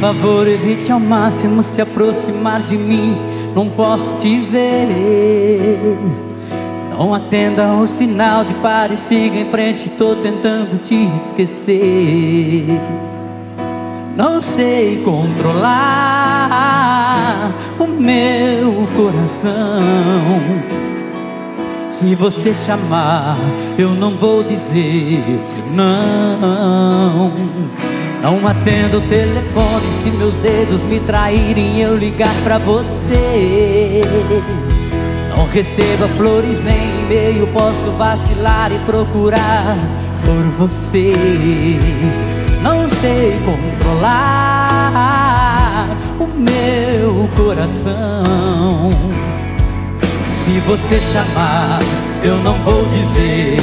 favor, evite ao máximo se aproximar de mim. Não posso te ver. Não atenda o sinal de pare, siga em frente. Tô tentando te esquecer. Não sei controlar o meu coração. Se você chamar, eu não vou dizer que não. Não atendo o telefone se meus dedos me traírem eu ligar pra você. Não receba flores nem e-mail, posso vacilar e procurar por você. Não sei controlar o meu coração. Se você chamar, eu não vou dizer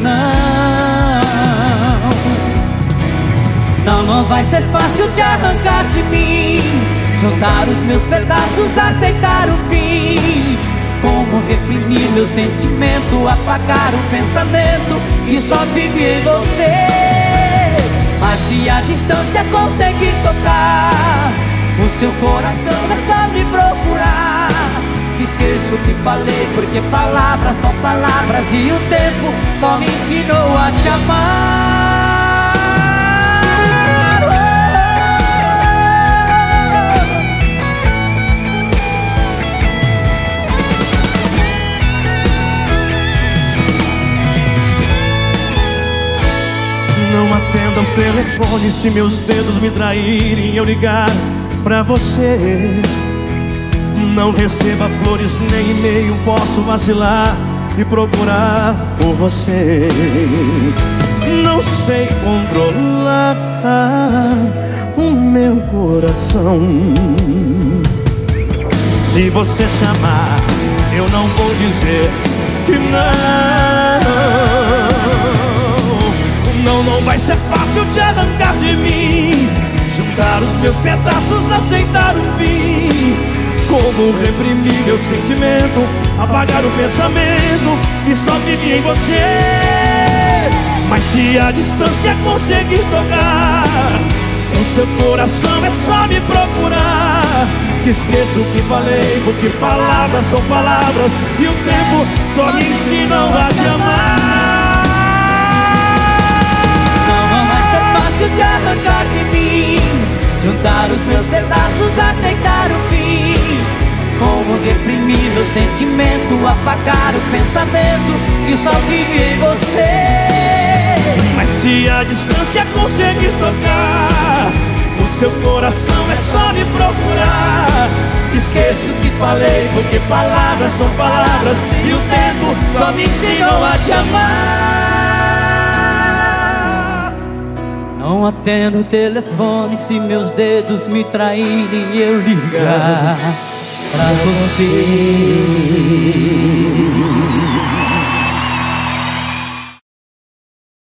não. Não, não vai ser fácil te arrancar de mim. Juntar os meus pedaços, aceitar o fim. Como reprimir meu sentimento, apagar o pensamento que só vive em você. Mas se a distância conseguir tocar, o seu coração é só me procurar esqueço o que falei Porque palavras são palavras E o tempo só me ensinou a te amar telefone se meus dedos me traírem eu ligar pra você não receba flores nem e-mail, posso vacilar e procurar por você. Não sei controlar o meu coração. Se você chamar, eu não vou dizer que não. Não, vai ser fácil te arrancar de mim. Juntar os meus pedaços, aceitar o fim. Como reprimir meu sentimento Apagar o pensamento que só vive em você Mas se a distância conseguir tocar O seu coração é só me procurar Que esqueço o que falei Porque palavras são palavras E o tempo só me ensinam a Juntar os meus pedaços, aceitar o fim. Como reprimir meu sentimento Apagar o pensamento que só vive em você. Mas se a distância conseguir tocar O seu coração é só me procurar. Esqueço o que falei porque palavras são palavras E o tempo só me ensinou a te amar Não atendo o telefone se meus dedos me traírem e eu ligar pra você.